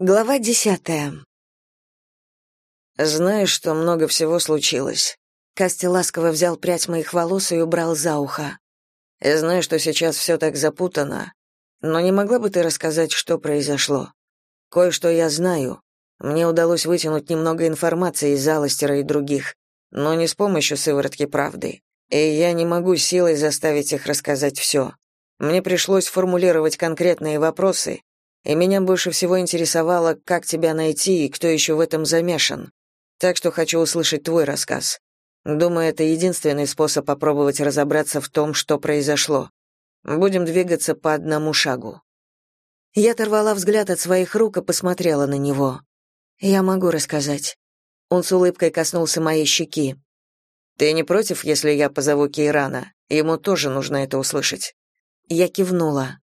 Глава десятая. «Знаешь, что много всего случилось». Касти ласково взял прядь моих волос и убрал за ухо. «Я знаю, что сейчас все так запутано, но не могла бы ты рассказать, что произошло? Кое-что я знаю. Мне удалось вытянуть немного информации из Аластера и других, но не с помощью сыворотки правды. И я не могу силой заставить их рассказать все. Мне пришлось формулировать конкретные вопросы, и меня больше всего интересовало, как тебя найти и кто еще в этом замешан. Так что хочу услышать твой рассказ. Думаю, это единственный способ попробовать разобраться в том, что произошло. Будем двигаться по одному шагу. Я оторвала взгляд от своих рук и посмотрела на него. Я могу рассказать. Он с улыбкой коснулся моей щеки. Ты не против, если я позову Кейрана? Ему тоже нужно это услышать. Я кивнула.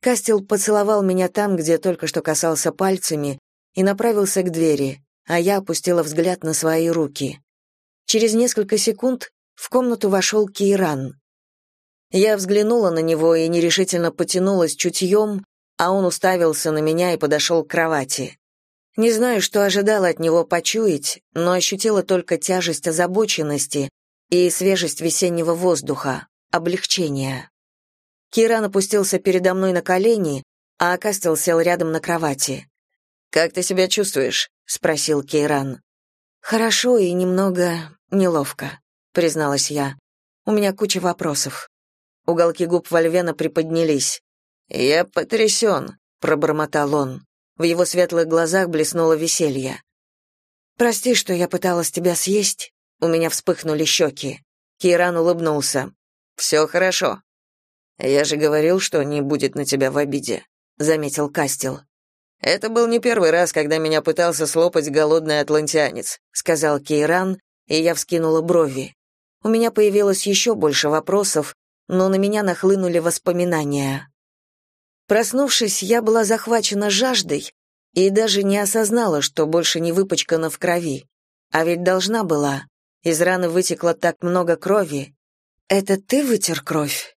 Кастел поцеловал меня там, где только что касался пальцами, и направился к двери, а я опустила взгляд на свои руки. Через несколько секунд в комнату вошел Кейран. Я взглянула на него и нерешительно потянулась чутьем, а он уставился на меня и подошел к кровати. Не знаю, что ожидала от него почуять, но ощутила только тяжесть озабоченности и свежесть весеннего воздуха, облегчение. Киран опустился передо мной на колени, а Кастел сел рядом на кровати. «Как ты себя чувствуешь?» — спросил Кейран. «Хорошо и немного неловко», — призналась я. «У меня куча вопросов». Уголки губ Вольвена приподнялись. «Я потрясен», — пробормотал он. В его светлых глазах блеснуло веселье. «Прости, что я пыталась тебя съесть». У меня вспыхнули щеки. Кейран улыбнулся. «Все хорошо. «Я же говорил, что не будет на тебя в обиде», — заметил Кастел. «Это был не первый раз, когда меня пытался слопать голодный атлантианец», — сказал Кейран, и я вскинула брови. У меня появилось еще больше вопросов, но на меня нахлынули воспоминания. Проснувшись, я была захвачена жаждой и даже не осознала, что больше не выпачкана в крови. А ведь должна была. Из раны вытекло так много крови. «Это ты вытер кровь?»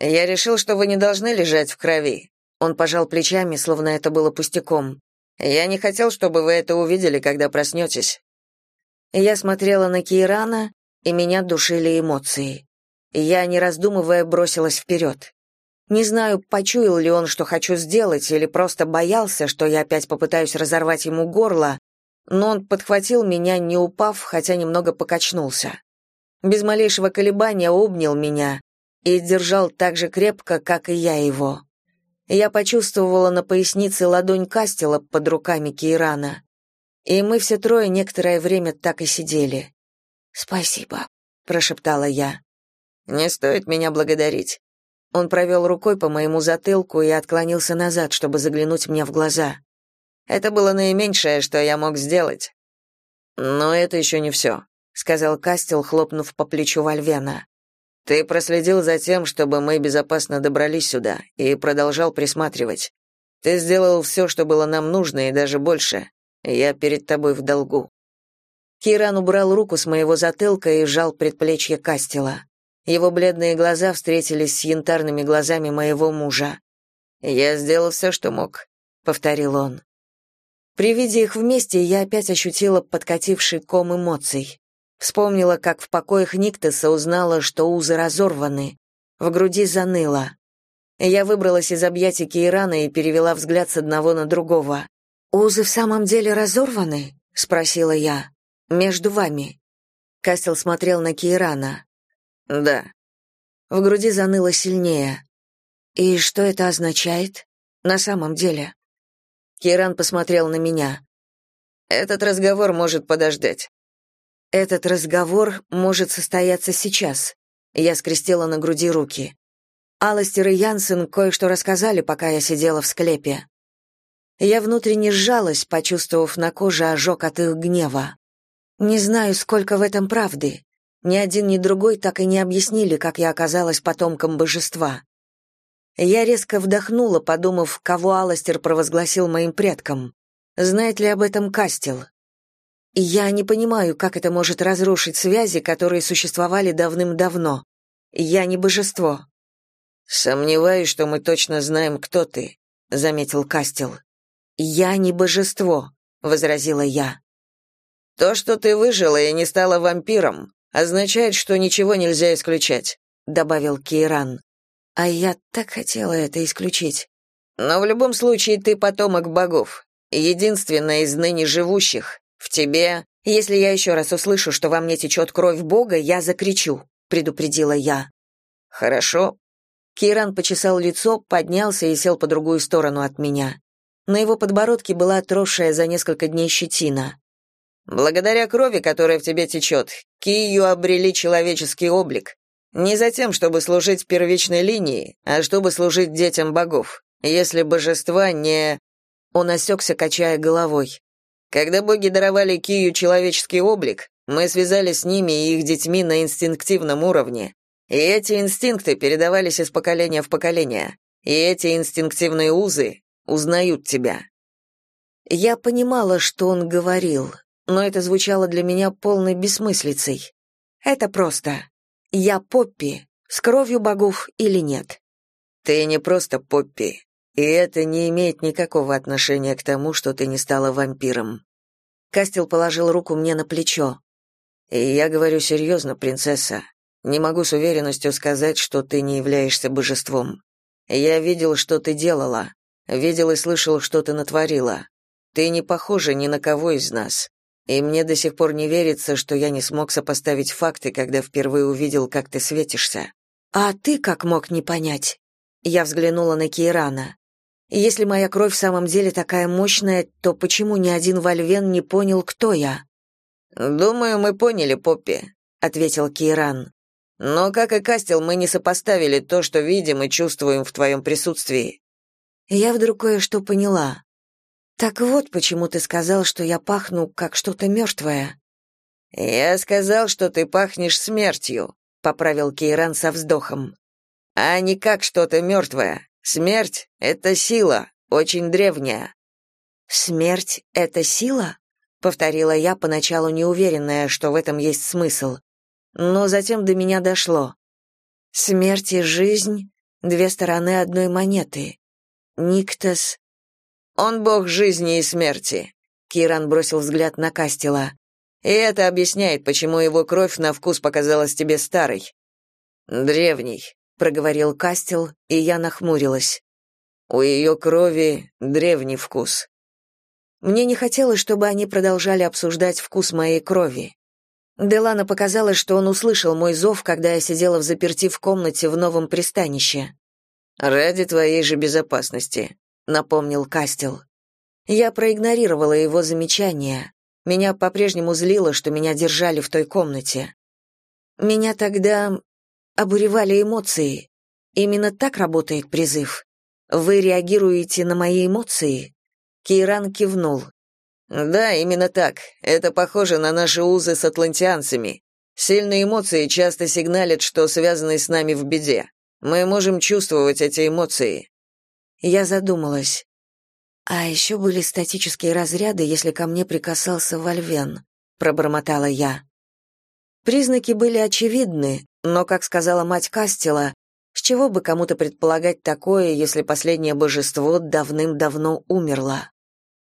Я решил, что вы не должны лежать в крови. Он пожал плечами, словно это было пустяком. Я не хотел, чтобы вы это увидели, когда проснетесь». Я смотрела на Кейрана, и меня душили эмоции. Я, не раздумывая, бросилась вперед. Не знаю, почуял ли он, что хочу сделать, или просто боялся, что я опять попытаюсь разорвать ему горло, но он подхватил меня, не упав, хотя немного покачнулся. Без малейшего колебания обнял меня, и держал так же крепко, как и я его. Я почувствовала на пояснице ладонь Кастела под руками Кейрана, и мы все трое некоторое время так и сидели. «Спасибо», — прошептала я. «Не стоит меня благодарить». Он провел рукой по моему затылку и отклонился назад, чтобы заглянуть мне в глаза. «Это было наименьшее, что я мог сделать». «Но это еще не все», — сказал Кастел, хлопнув по плечу Вальвена. Ты проследил за тем, чтобы мы безопасно добрались сюда, и продолжал присматривать. Ты сделал все, что было нам нужно, и даже больше. Я перед тобой в долгу». Киран убрал руку с моего затылка и сжал предплечье Кастела. Его бледные глаза встретились с янтарными глазами моего мужа. «Я сделал все, что мог», — повторил он. При виде их вместе я опять ощутила подкативший ком эмоций. Вспомнила, как в покоях Никтеса узнала, что узы разорваны. В груди заныло. Я выбралась из объятий Кейрана и перевела взгляд с одного на другого. «Узы в самом деле разорваны?» — спросила я. «Между вами». Кастел смотрел на Кейрана. «Да». В груди заныло сильнее. «И что это означает? На самом деле?» Кейран посмотрел на меня. «Этот разговор может подождать. Этот разговор может состояться сейчас. Я скрестила на груди руки. Аластер и Янсен кое-что рассказали, пока я сидела в склепе. Я внутренне сжалась, почувствовав на коже ожог от их гнева. Не знаю, сколько в этом правды. Ни один, ни другой так и не объяснили, как я оказалась потомком божества. Я резко вдохнула, подумав, кого Аластер провозгласил моим предком. Знает ли об этом Кастел? Я не понимаю, как это может разрушить связи, которые существовали давным-давно. Я не божество. Сомневаюсь, что мы точно знаем, кто ты, заметил Кастел. «Я не божество», — возразила я. «То, что ты выжила и не стала вампиром, означает, что ничего нельзя исключать», — добавил Кейран. А я так хотела это исключить. «Но в любом случае ты потомок богов, единственная из ныне живущих. В тебе «Если я еще раз услышу, что во мне течет кровь Бога, я закричу», — предупредила я. «Хорошо». Киран почесал лицо, поднялся и сел по другую сторону от меня. На его подбородке была отросшая за несколько дней щетина. «Благодаря крови, которая в тебе течет, Кию обрели человеческий облик. Не за тем, чтобы служить первичной линии, а чтобы служить детям богов. Если божества не...» Он осекся, качая головой. Когда боги даровали Кию человеческий облик, мы связались с ними и их детьми на инстинктивном уровне. И эти инстинкты передавались из поколения в поколение. И эти инстинктивные узы узнают тебя. Я понимала, что он говорил, но это звучало для меня полной бессмыслицей. Это просто. Я Поппи, с кровью богов или нет. Ты не просто Поппи, и это не имеет никакого отношения к тому, что ты не стала вампиром. Кастел положил руку мне на плечо. И я говорю серьезно, принцесса. Не могу с уверенностью сказать, что ты не являешься божеством. Я видел, что ты делала, видел и слышал, что ты натворила. Ты не похожа ни на кого из нас. И мне до сих пор не верится, что я не смог сопоставить факты, когда впервые увидел, как ты светишься. А ты как мог не понять? Я взглянула на Кейрана. Если моя кровь в самом деле такая мощная, то почему ни один вольвен не понял, кто я? Думаю, мы поняли, Поппи, ответил Кейран. Но как и Кастел, мы не сопоставили то, что видим и чувствуем в твоем присутствии. Я вдруг кое-что поняла. Так вот, почему ты сказал, что я пахну как что-то мертвое». Я сказал, что ты пахнешь смертью, поправил Кейран со вздохом. А не как что-то мертвое. Смерть — это сила, очень древняя». «Смерть — это сила?» — повторила я, поначалу неуверенная, что в этом есть смысл. Но затем до меня дошло. Смерть и жизнь — две стороны одной монеты. Никтос... «Он бог жизни и смерти», — Киран бросил взгляд на Кастела. «И это объясняет, почему его кровь на вкус показалась тебе старой. Древней, проговорил Кастел, и я нахмурилась. У ее крови древний вкус. Мне не хотелось, чтобы они продолжали обсуждать вкус моей крови. Делана показала, что он услышал мой зов, когда я сидела в заперти в комнате в новом пристанище. «Ради твоей же безопасности», — напомнил Кастел. Я проигнорировала его замечание. Меня по-прежнему злило, что меня держали в той комнате. Меня тогда обуревали эмоции. Именно так работает призыв. Вы реагируете на мои эмоции? Кейран кивнул. Да, именно так. Это похоже на наши узы с атлантианцами. Сильные эмоции часто сигналят, что связаны с нами в беде. Мы можем чувствовать эти эмоции. Я задумалась. А еще были статические разряды, если ко мне прикасался Вольвен, пробормотала я. Признаки были очевидны, но, как сказала мать Кастела, с чего бы кому-то предполагать такое, если последнее божество давным-давно умерло?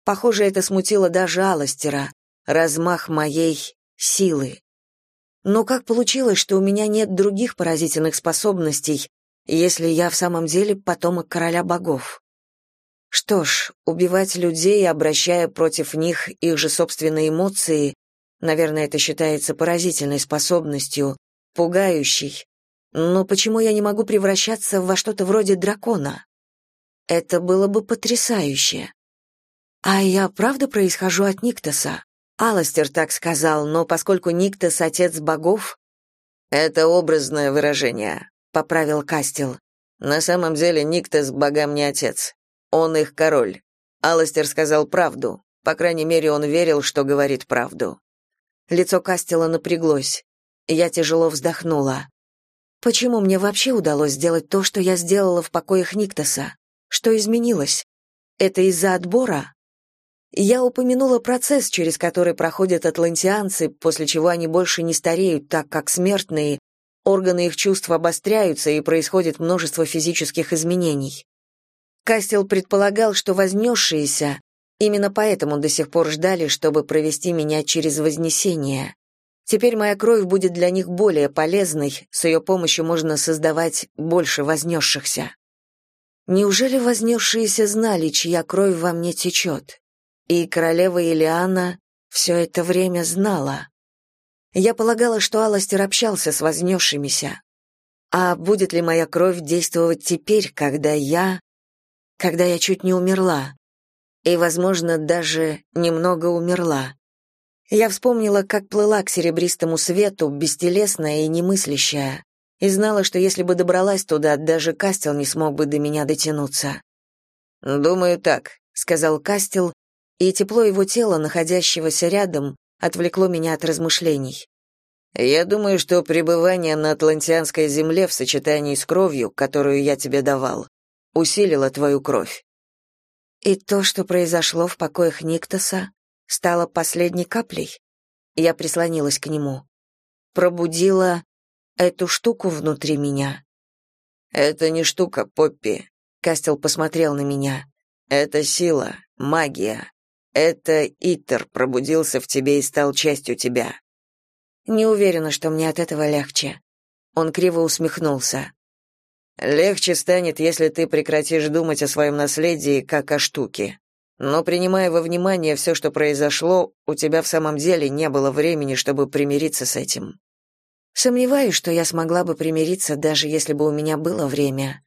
Похоже, это смутило даже Аластера, размах моей силы. Но как получилось, что у меня нет других поразительных способностей, если я в самом деле потомок короля богов? Что ж, убивать людей, обращая против них их же собственные эмоции, наверное, это считается поразительной способностью, пугающий. Но почему я не могу превращаться во что-то вроде дракона? Это было бы потрясающе. А я правда происхожу от Никтоса? Аластер так сказал, но поскольку Никтос — отец богов... Это образное выражение, — поправил Кастел. На самом деле Никтос богам не отец. Он их король. Аластер сказал правду. По крайней мере, он верил, что говорит правду. Лицо Кастела напряглось. Я тяжело вздохнула. Почему мне вообще удалось сделать то, что я сделала в покоях Никтоса? Что изменилось? Это из-за отбора? Я упомянула процесс, через который проходят атлантианцы, после чего они больше не стареют так, как смертные, органы их чувств обостряются и происходит множество физических изменений. Кастел предполагал, что вознесшиеся, Именно поэтому до сих пор ждали, чтобы провести меня через Вознесение. Теперь моя кровь будет для них более полезной, с ее помощью можно создавать больше вознесшихся. Неужели вознесшиеся знали, чья кровь во мне течет? И королева Илиана все это время знала. Я полагала, что Аластер общался с вознесшимися. А будет ли моя кровь действовать теперь, когда я... когда я чуть не умерла? И, возможно, даже немного умерла. Я вспомнила, как плыла к серебристому свету, бестелесная и немыслящая, и знала, что если бы добралась туда, даже Кастел не смог бы до меня дотянуться. «Думаю, так», — сказал Кастел, и тепло его тела, находящегося рядом, отвлекло меня от размышлений. «Я думаю, что пребывание на Атлантианской земле в сочетании с кровью, которую я тебе давал, усилило твою кровь». «И то, что произошло в покоях Никтоса, стала последней каплей. Я прислонилась к нему. Пробудила эту штуку внутри меня. «Это не штука, Поппи», — Кастел посмотрел на меня. «Это сила, магия. Это Итер пробудился в тебе и стал частью тебя». Не уверена, что мне от этого легче. Он криво усмехнулся. Легче станет, если ты прекратишь думать о своем наследии как о штуке. Но принимая во внимание все, что произошло, у тебя в самом деле не было времени, чтобы примириться с этим. Сомневаюсь, что я смогла бы примириться, даже если бы у меня было время.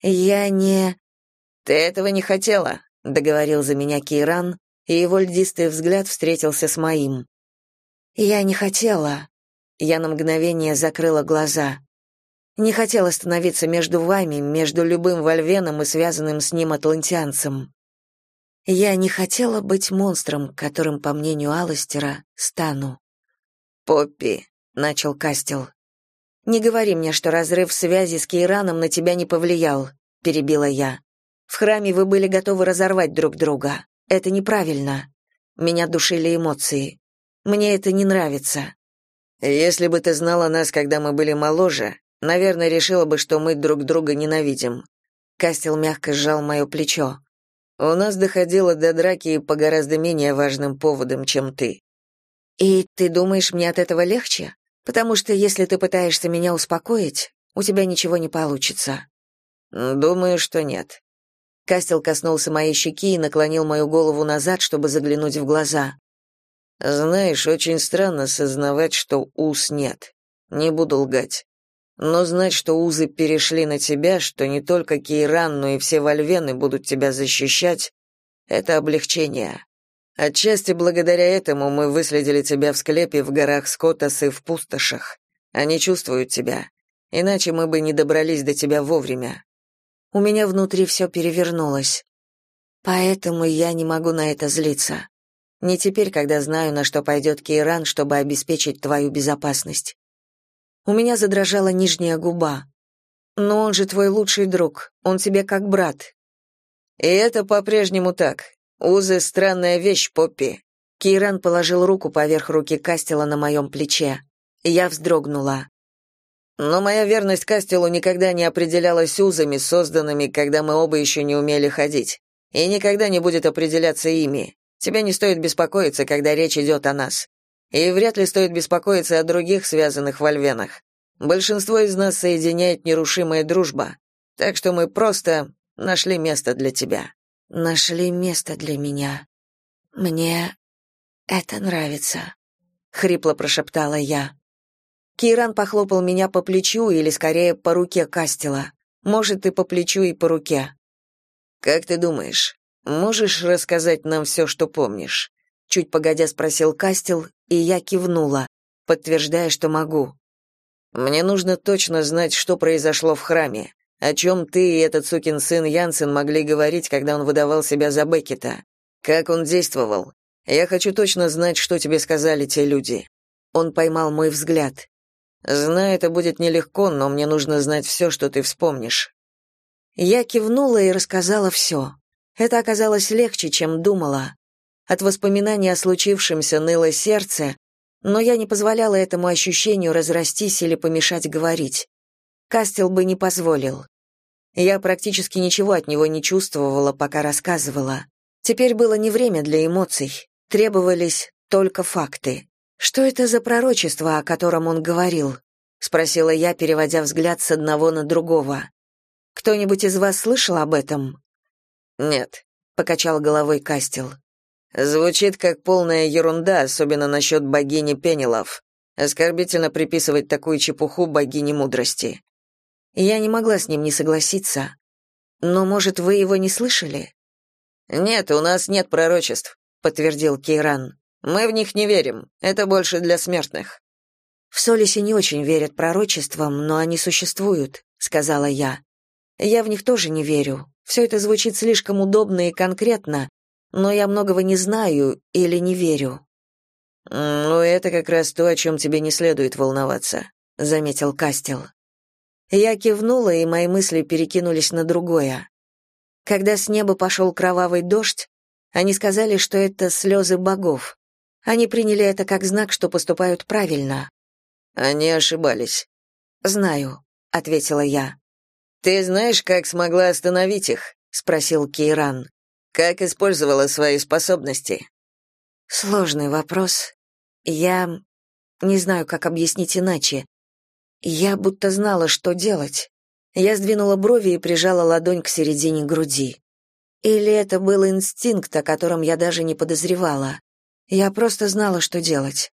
Я не... Ты этого не хотела, договорил за меня Киран, и его льдистый взгляд встретился с моим. Я не хотела. Я на мгновение закрыла глаза. Не хотела становиться между вами, между любым вольвеном и связанным с ним атлантианцем. Я не хотела быть монстром, которым, по мнению Алластера, стану. «Поппи», — начал Кастел. «Не говори мне, что разрыв связи с Кейраном на тебя не повлиял», — перебила я. «В храме вы были готовы разорвать друг друга. Это неправильно. Меня душили эмоции. Мне это не нравится». «Если бы ты знала нас, когда мы были моложе, наверное, решила бы, что мы друг друга ненавидим». Кастел мягко сжал мое плечо. У нас доходило до драки по гораздо менее важным поводам, чем ты. И ты думаешь, мне от этого легче? Потому что если ты пытаешься меня успокоить, у тебя ничего не получится. Думаю, что нет. Кастел коснулся моей щеки и наклонил мою голову назад, чтобы заглянуть в глаза. Знаешь, очень странно сознавать, что уз нет. Не буду лгать. Но знать, что узы перешли на тебя, что не только Кейран, но и все вольвены будут тебя защищать, это облегчение. Отчасти благодаря этому мы выследили тебя в склепе в горах Скотас и в пустошах. Они чувствуют тебя. Иначе мы бы не добрались до тебя вовремя. У меня внутри все перевернулось. Поэтому я не могу на это злиться. Не теперь, когда знаю, на что пойдет Кейран, чтобы обеспечить твою безопасность. У меня задрожала нижняя губа. «Но он же твой лучший друг, он тебе как брат». «И это по-прежнему так. Узы — странная вещь, Поппи». Кейран положил руку поверх руки Кастела на моем плече. Я вздрогнула. Но моя верность Кастелу никогда не определялась узами, созданными, когда мы оба еще не умели ходить, и никогда не будет определяться ими. Тебе не стоит беспокоиться, когда речь идет о нас. И вряд ли стоит беспокоиться о других связанных вольвенах. Большинство из нас соединяет нерушимая дружба. Так что мы просто нашли место для тебя. Нашли место для меня. Мне это нравится, хрипло прошептала я. Киран похлопал меня по плечу или скорее по руке Кастела. Может, и по плечу, и по руке. Как ты думаешь, можешь рассказать нам все, что помнишь? чуть погодя спросил Кастел, и я кивнула, подтверждая, что могу. Мне нужно точно знать, что произошло в храме, о чем ты и этот сукин сын Янсен могли говорить, когда он выдавал себя за Беккета. Как он действовал? Я хочу точно знать, что тебе сказали те люди. Он поймал мой взгляд. Знаю, это будет нелегко, но мне нужно знать все, что ты вспомнишь. Я кивнула и рассказала все. Это оказалось легче, чем думала. От воспоминаний о случившемся ныло сердце, но я не позволяла этому ощущению разрастись или помешать говорить. Кастел бы не позволил. Я практически ничего от него не чувствовала, пока рассказывала. Теперь было не время для эмоций, требовались только факты. Что это за пророчество, о котором он говорил? спросила я, переводя взгляд с одного на другого. Кто-нибудь из вас слышал об этом? Нет, покачал головой Кастел. Звучит как полная ерунда, особенно насчет богини Пенелов. Оскорбительно приписывать такую чепуху богине мудрости. Я не могла с ним не согласиться. Но, может, вы его не слышали? Нет, у нас нет пророчеств, подтвердил Кейран. Мы в них не верим. Это больше для смертных. В Солисе не очень верят пророчествам, но они существуют, сказала я. Я в них тоже не верю. Все это звучит слишком удобно и конкретно, но я многого не знаю или не верю. Ну, это как раз то, о чем тебе не следует волноваться, заметил Кастел. Я кивнула, и мои мысли перекинулись на другое. Когда с неба пошел кровавый дождь, они сказали, что это слезы богов. Они приняли это как знак, что поступают правильно. Они ошибались. Знаю, ответила я. Ты знаешь, как смогла остановить их? спросил Кейран. Как использовала свои способности? Сложный вопрос. Я не знаю, как объяснить иначе. Я будто знала, что делать. Я сдвинула брови и прижала ладонь к середине груди. Или это был инстинкт, о котором я даже не подозревала. Я просто знала, что делать.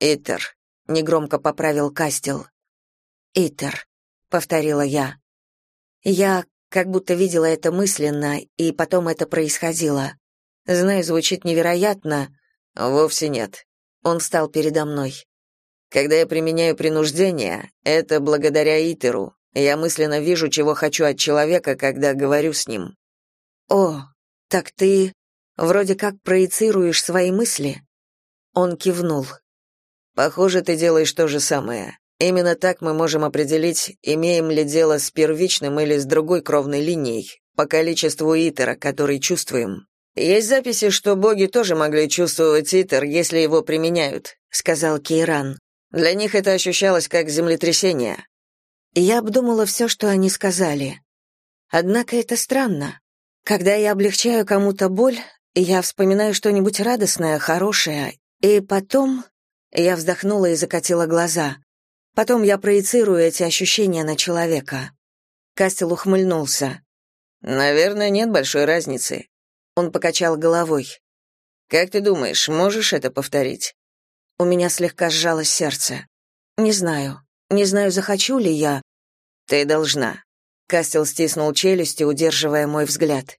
«Итер», — негромко поправил Кастел. «Итер», — повторила я. Я как будто видела это мысленно, и потом это происходило. Знаю, звучит невероятно. Вовсе нет. Он встал передо мной. Когда я применяю принуждение, это благодаря Итеру. Я мысленно вижу, чего хочу от человека, когда говорю с ним. О, так ты вроде как проецируешь свои мысли? Он кивнул. Похоже, ты делаешь то же самое. Именно так мы можем определить, имеем ли дело с первичным или с другой кровной линией, по количеству Итера, который чувствуем. Есть записи, что боги тоже могли чувствовать Итер, если его применяют, сказал Кейран. Для них это ощущалось как землетрясение. Я обдумала все, что они сказали. Однако это странно. Когда я облегчаю кому-то боль, я вспоминаю что-нибудь радостное, хорошее, и потом я вздохнула и закатила глаза. Потом я проецирую эти ощущения на человека. Кастел ухмыльнулся. Наверное, нет большой разницы. Он покачал головой. Как ты думаешь, можешь это повторить? У меня слегка сжалось сердце. Не знаю. Не знаю, захочу ли я. Ты должна. Кастел стиснул челюсти, удерживая мой взгляд.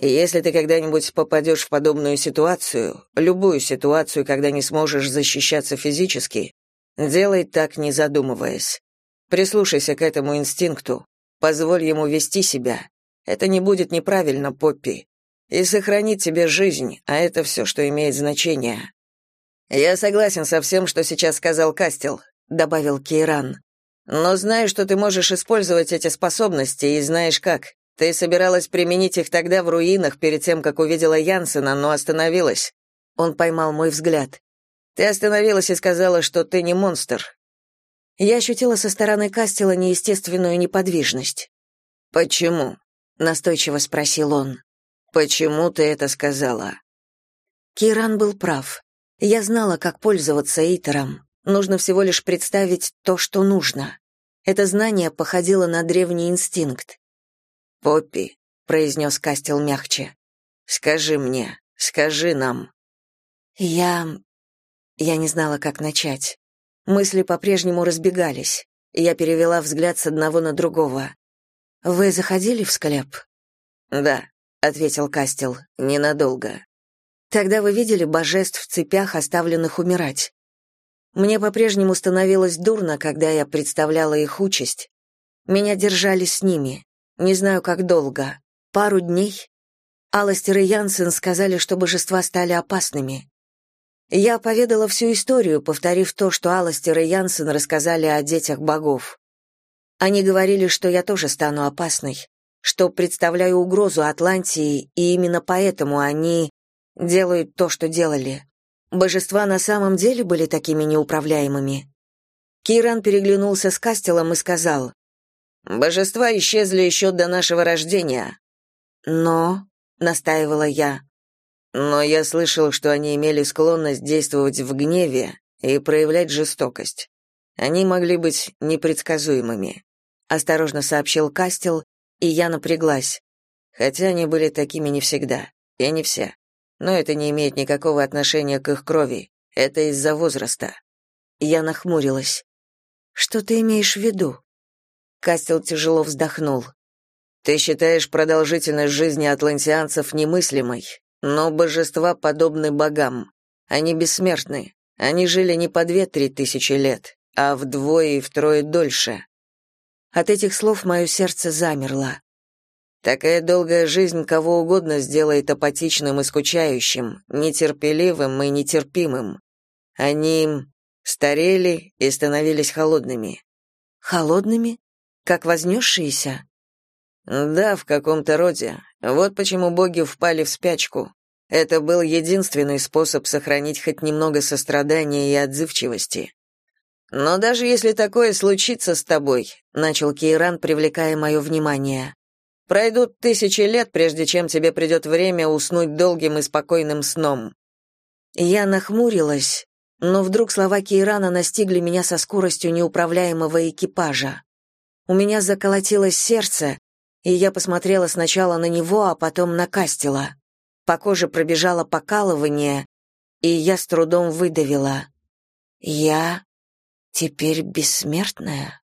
Если ты когда-нибудь попадешь в подобную ситуацию, любую ситуацию, когда не сможешь защищаться физически, делай так, не задумываясь. Прислушайся к этому инстинкту, позволь ему вести себя. Это не будет неправильно, Поппи, и сохранит тебе жизнь, а это все, что имеет значение. «Я согласен со всем, что сейчас сказал Кастел», — добавил Кейран. «Но знаю, что ты можешь использовать эти способности, и знаешь как. Ты собиралась применить их тогда в руинах перед тем, как увидела Янсена, но остановилась». Он поймал мой взгляд. «Ты остановилась и сказала, что ты не монстр». Я ощутила со стороны Кастела неестественную неподвижность. «Почему?» — настойчиво спросил он. «Почему ты это сказала?» Киран был прав. Я знала, как пользоваться Итером. Нужно всего лишь представить то, что нужно. Это знание походило на древний инстинкт. «Поппи», — произнес Кастел мягче, — «скажи мне, скажи нам». Я... Я не знала, как начать. Мысли по-прежнему разбегались. Я перевела взгляд с одного на другого. «Вы заходили в склеп?» «Да», — ответил Кастел, — «ненадолго». Тогда вы видели божеств в цепях, оставленных умирать. Мне по-прежнему становилось дурно, когда я представляла их участь. Меня держали с ними. Не знаю, как долго. Пару дней. Аластер и Янсен сказали, что божества стали опасными. Я поведала всю историю, повторив то, что Аластер и Янсен рассказали о детях богов. Они говорили, что я тоже стану опасной, что представляю угрозу Атлантии, и именно поэтому они делают то, что делали. Божества на самом деле были такими неуправляемыми. Киран переглянулся с Кастелом и сказал, «Божества исчезли еще до нашего рождения». «Но...» настаивала я. Но я слышал, что они имели склонность действовать в гневе и проявлять жестокость. Они могли быть непредсказуемыми, осторожно сообщил Кастел, и я напряглась. Хотя они были такими не всегда, и не все. Но это не имеет никакого отношения к их крови. Это из-за возраста. Я нахмурилась. Что ты имеешь в виду? Кастел тяжело вздохнул. Ты считаешь продолжительность жизни атлантианцев немыслимой, но божества подобны богам. Они бессмертны. Они жили не по две-три тысячи лет, а вдвое и втрое дольше. От этих слов мое сердце замерло. Такая долгая жизнь кого угодно сделает апатичным и скучающим, нетерпеливым и нетерпимым. Они старели и становились холодными. Холодными? Как вознесшиеся? Да, в каком-то роде. Вот почему боги впали в спячку. Это был единственный способ сохранить хоть немного сострадания и отзывчивости. Но даже если такое случится с тобой, начал Кейран, привлекая мое внимание. Пройдут тысячи лет, прежде чем тебе придет время уснуть долгим и спокойным сном. Я нахмурилась, но вдруг слова Кейрана настигли меня со скоростью неуправляемого экипажа. У меня заколотилось сердце, и я посмотрела сначала на него, а потом на Кастела. По коже пробежало покалывание, и я с трудом выдавила. «Я теперь бессмертная?»